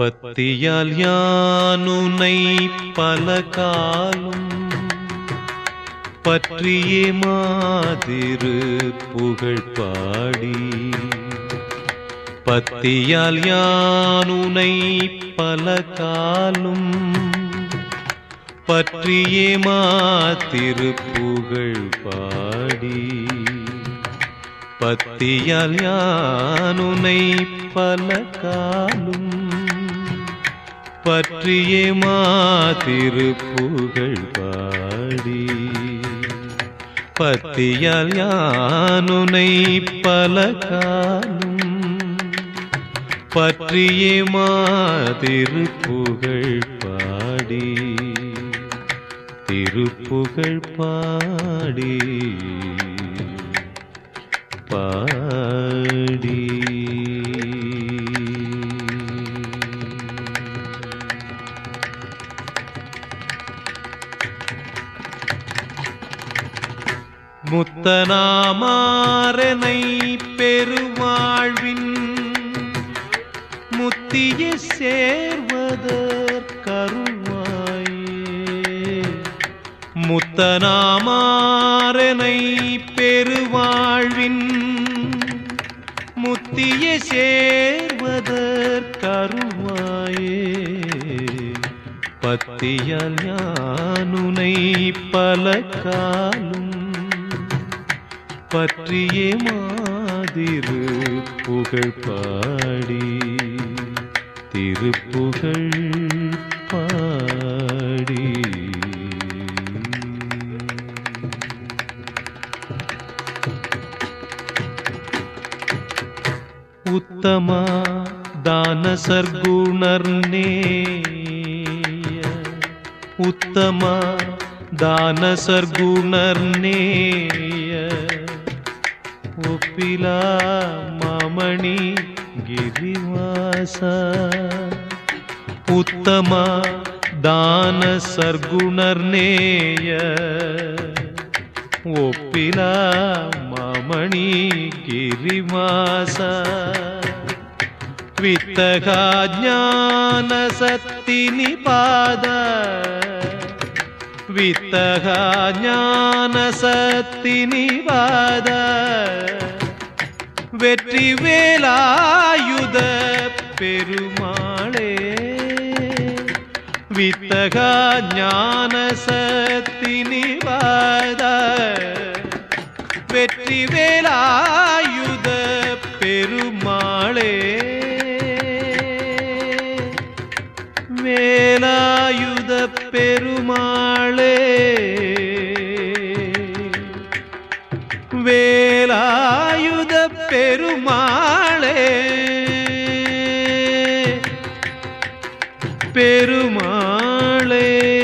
பத்தியால் யானுனை பல காலம் பற்றியே மாதிரு புகழ் பாடி. பத்தியால் யானுனை பல காலம் பற்றியே மாத்திரு புகழ் பாடி. பத்தியால் யானுனை பல காலும் பற்றியே மாதிருப்புகள் பாடி. பத்தியால் யானுனை பல காலும் பற்றியே மாதிருப்புகள் பாடி. திருப்புகழ் பாடி. பாடி. முத்தனாமாறனை பெருவாழ்வின் முத்திய சேர்வதற்கருவாயே முத்தனாமாறனை பெருவாழ்வின் முத்திய சேர்வதற்கருவாயே பத்தியால் யானுனை பல காலும் பற்றியே மாதிரு புகழ் பாடி திருப்புகழ் பாடி. உத்தமா தான சர்க்குணர்னே உத்தமா தான சர்க்குணர்னேய ಒಪ್ಪಿಲ ಮಮಣಿ ಗಿರಿವಾಸ ಉತ್ತಮ ದಾನ ಸರ್ಗುಣರ್ನೇಯ ಒಪ್ಪಿಲ ಮಮಣಿ ಗಿರಿವಾಸ ವಿತ್ತಗ ಜ್ಞಾನ ಸತ್ತಿ ನಿಪಾದ വിത്തക ജ്ഞാനസത്തിനിവാദ വെറ്റിവേലായുധ പെരുമാളേ വിത്തക ജ്ഞാനസത്തിനിവാദ വെറ്റിവേലായുധ പെരുമാളേ பெருமாள் வேலாயுத பெருமாளே. பெருமாளே.